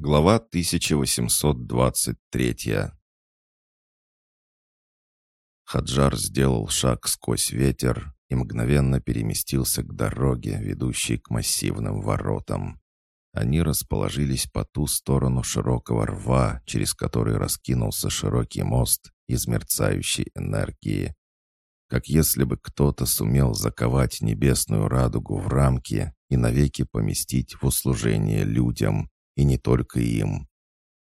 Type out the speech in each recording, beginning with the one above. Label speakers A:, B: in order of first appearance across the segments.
A: Глава 1823 Хаджар сделал шаг сквозь ветер и мгновенно переместился к дороге, ведущей к массивным воротам. Они расположились по ту сторону широкого рва, через который раскинулся широкий мост из мерцающей энергии. Как если бы кто-то сумел заковать небесную радугу в рамки и навеки поместить в услужение людям, и не только им.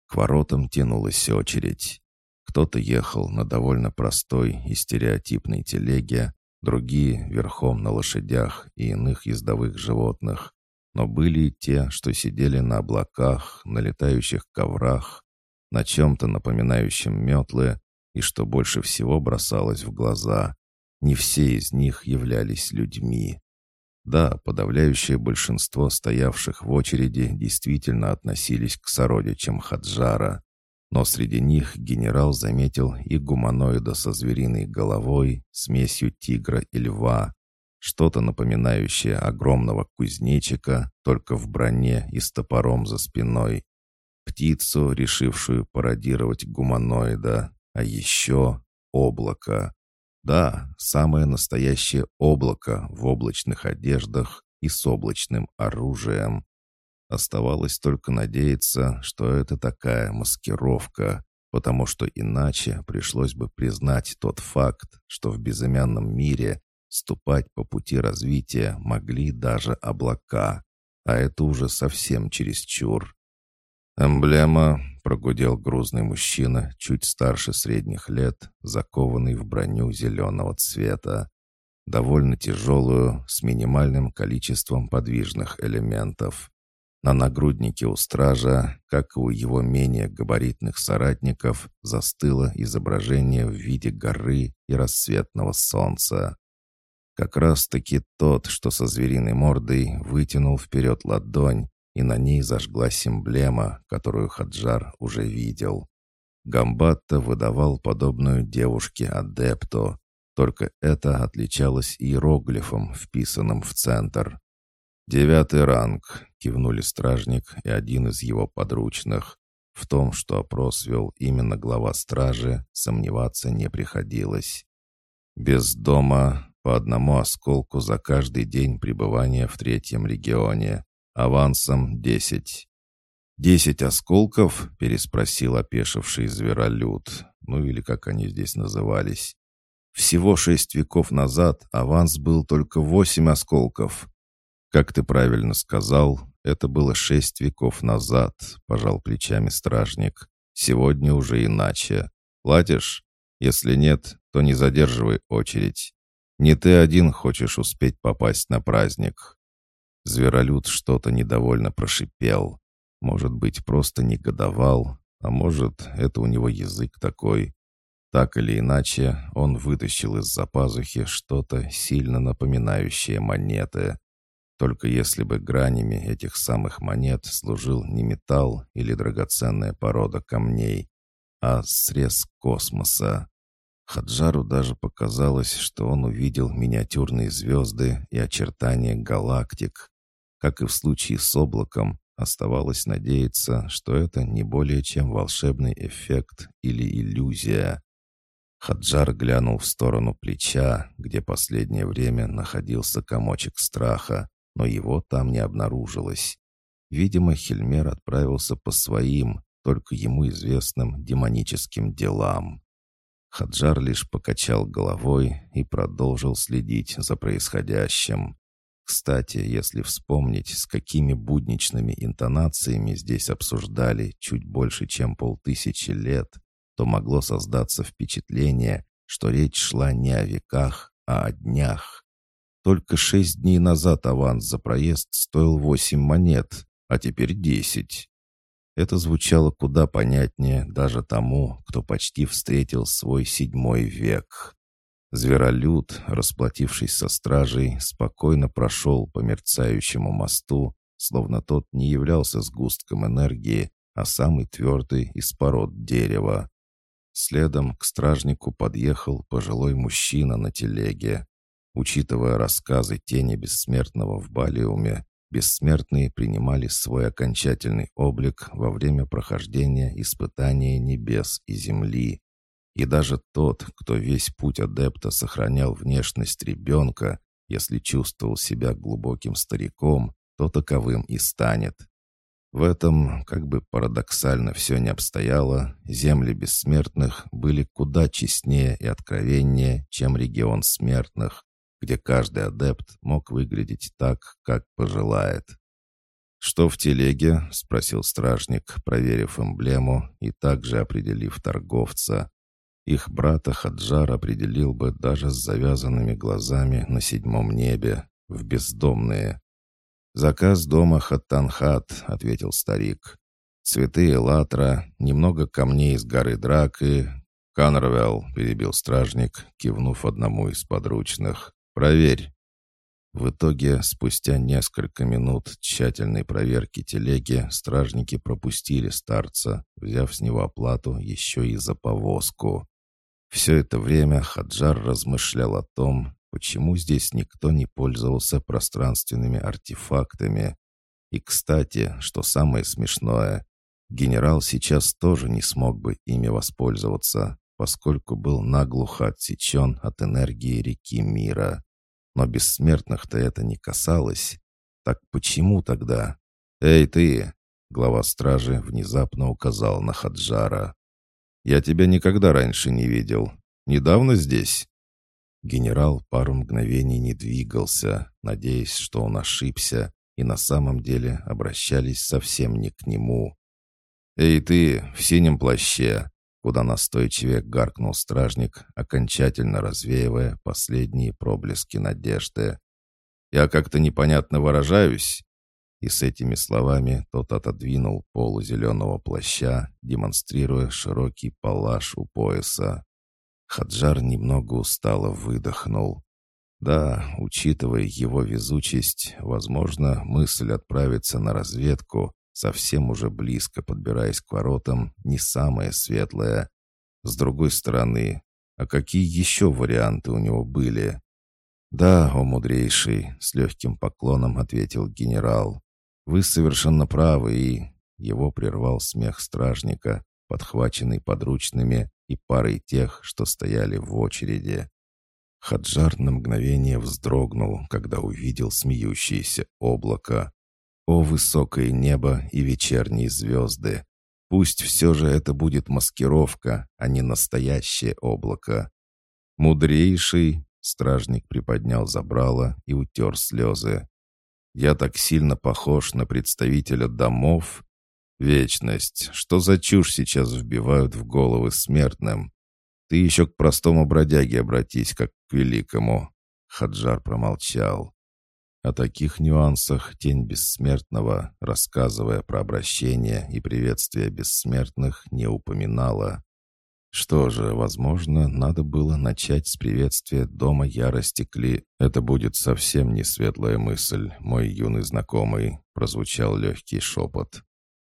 A: К воротам тянулась очередь. Кто-то ехал на довольно простой и стереотипной телеге, другие — верхом на лошадях и иных ездовых животных. Но были и те, что сидели на облаках, на летающих коврах, на чем-то напоминающем метлы, и что больше всего бросалось в глаза. Не все из них являлись людьми. Да, подавляющее большинство стоявших в очереди действительно относились к сородичам Хаджара, но среди них генерал заметил и гуманоида со звериной головой, смесью тигра и льва, что-то напоминающее огромного кузнечика, только в броне и с топором за спиной, птицу, решившую пародировать гуманоида, а еще облако. Да, самое настоящее облако в облачных одеждах и с облачным оружием. Оставалось только надеяться, что это такая маскировка, потому что иначе пришлось бы признать тот факт, что в безымянном мире ступать по пути развития могли даже облака, а это уже совсем чересчур. «Эмблема», — прогудел грузный мужчина, чуть старше средних лет, закованный в броню зеленого цвета, довольно тяжелую, с минимальным количеством подвижных элементов. На нагруднике у стража, как и у его менее габаритных соратников, застыло изображение в виде горы и рассветного солнца. Как раз-таки тот, что со звериной мордой вытянул вперед ладонь, и на ней зажглась эмблема, которую Хаджар уже видел. Гамбатта выдавал подобную девушке адепту, только это отличалось иероглифом, вписанным в центр. «Девятый ранг», — кивнули стражник и один из его подручных. В том, что опрос вел именно глава стражи, сомневаться не приходилось. Без дома по одному осколку за каждый день пребывания в третьем регионе. Авансом десять. «Десять осколков?» — переспросил опешивший зверолюд. Ну или как они здесь назывались. Всего шесть веков назад аванс был только восемь осколков. Как ты правильно сказал, это было шесть веков назад, пожал плечами стражник. Сегодня уже иначе. Платишь? Если нет, то не задерживай очередь. Не ты один хочешь успеть попасть на праздник. Зверолюд что-то недовольно прошипел. Может быть, просто негодовал, а может, это у него язык такой. Так или иначе, он вытащил из-за пазухи что-то сильно напоминающее монеты. Только если бы гранями этих самых монет служил не металл или драгоценная порода камней, а срез космоса. Хаджару даже показалось, что он увидел миниатюрные звезды и очертания галактик, как и в случае с облаком, оставалось надеяться, что это не более чем волшебный эффект или иллюзия. Хаджар глянул в сторону плеча, где последнее время находился комочек страха, но его там не обнаружилось. Видимо, Хельмер отправился по своим, только ему известным демоническим делам. Хаджар лишь покачал головой и продолжил следить за происходящим. Кстати, если вспомнить, с какими будничными интонациями здесь обсуждали чуть больше, чем полтысячи лет, то могло создаться впечатление, что речь шла не о веках, а о днях. Только шесть дней назад аванс за проезд стоил восемь монет, а теперь десять. Это звучало куда понятнее даже тому, кто почти встретил свой седьмой век. Зверолюд, расплатившись со стражей, спокойно прошел по мерцающему мосту, словно тот не являлся сгустком энергии, а самый твердый из пород дерева. Следом к стражнику подъехал пожилой мужчина на телеге. Учитывая рассказы тени бессмертного в Балиуме, бессмертные принимали свой окончательный облик во время прохождения испытания небес и земли. И даже тот, кто весь путь адепта сохранял внешность ребенка, если чувствовал себя глубоким стариком, то таковым и станет. В этом, как бы парадоксально все не обстояло, земли бессмертных были куда честнее и откровеннее, чем регион смертных, где каждый адепт мог выглядеть так, как пожелает. «Что в телеге?» — спросил стражник, проверив эмблему и также определив торговца. Их брата Хаджар определил бы даже с завязанными глазами на седьмом небе, в бездомные. «Заказ дома Хаттанхат», — ответил старик. «Цветы Элатра, немного камней из горы Драк «Каннервелл», — перебил стражник, кивнув одному из подручных. «Проверь». В итоге, спустя несколько минут тщательной проверки телеги, стражники пропустили старца, взяв с него оплату еще и за повозку. Все это время Хаджар размышлял о том, почему здесь никто не пользовался пространственными артефактами. И, кстати, что самое смешное, генерал сейчас тоже не смог бы ими воспользоваться, поскольку был наглухо отсечен от энергии реки мира. Но бессмертных-то это не касалось. Так почему тогда? «Эй, ты!» — глава стражи внезапно указал на Хаджара. «Я тебя никогда раньше не видел. Недавно здесь?» Генерал пару мгновений не двигался, надеясь, что он ошибся, и на самом деле обращались совсем не к нему. «Эй ты, в синем плаще!» куда настойчивее гаркнул стражник, окончательно развеивая последние проблески надежды. «Я как-то непонятно выражаюсь?» И с этими словами тот отодвинул полу зеленого плаща, демонстрируя широкий палаш у пояса. Хаджар немного устало выдохнул. Да, учитывая его везучесть, возможно, мысль отправиться на разведку совсем уже близко подбираясь к воротам, не самое светлое. С другой стороны, а какие еще варианты у него были? «Да, о мудрейший», — с легким поклоном ответил генерал. «Вы совершенно правы, и...» Его прервал смех стражника, подхваченный подручными и парой тех, что стояли в очереди. Хаджар на мгновение вздрогнул, когда увидел смеющееся облако. О, высокое небо и вечерние звезды! Пусть все же это будет маскировка, а не настоящее облако. Мудрейший, стражник приподнял забрало и утер слезы. Я так сильно похож на представителя домов. Вечность, что за чушь сейчас вбивают в головы смертным? Ты еще к простому бродяге обратись, как к великому. Хаджар промолчал. О таких нюансах тень бессмертного, рассказывая про обращение и приветствие бессмертных, не упоминала. Что же, возможно, надо было начать с приветствия дома ярости Кли. Это будет совсем не светлая мысль, мой юный знакомый, прозвучал легкий шепот.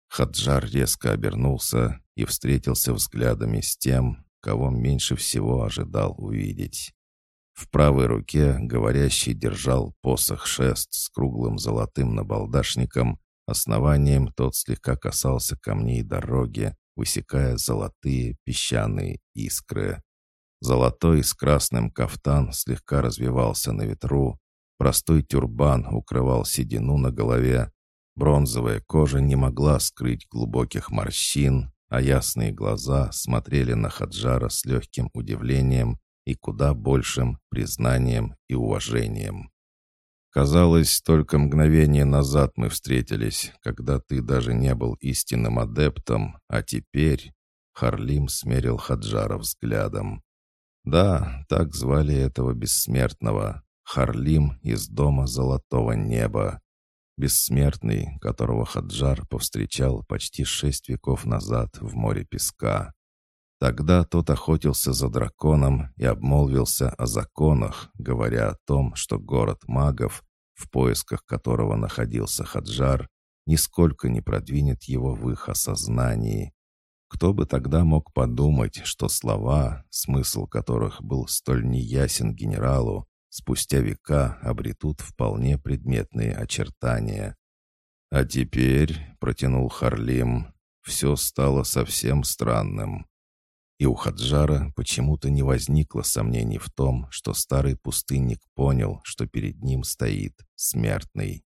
A: Хаджар резко обернулся и встретился взглядами с тем, кого меньше всего ожидал увидеть. В правой руке говорящий держал посох-шест с круглым золотым набалдашником. Основанием тот слегка касался камней дороги, высекая золотые песчаные искры. Золотой с красным кафтан слегка развивался на ветру. Простой тюрбан укрывал седину на голове. Бронзовая кожа не могла скрыть глубоких морщин, а ясные глаза смотрели на Хаджара с легким удивлением и куда большим признанием и уважением. Казалось, только мгновение назад мы встретились, когда ты даже не был истинным адептом, а теперь...» Харлим смерил Хаджара взглядом. «Да, так звали этого бессмертного. Харлим из дома Золотого Неба. Бессмертный, которого Хаджар повстречал почти шесть веков назад в море песка. Тогда тот охотился за драконом и обмолвился о законах, говоря о том, что город магов, в поисках которого находился Хаджар, нисколько не продвинет его в их осознании. Кто бы тогда мог подумать, что слова, смысл которых был столь неясен генералу, спустя века обретут вполне предметные очертания. «А теперь», — протянул Харлим, — «все стало совсем странным». И у Хаджара почему-то не возникло сомнений в том, что старый пустынник понял, что перед ним стоит смертный.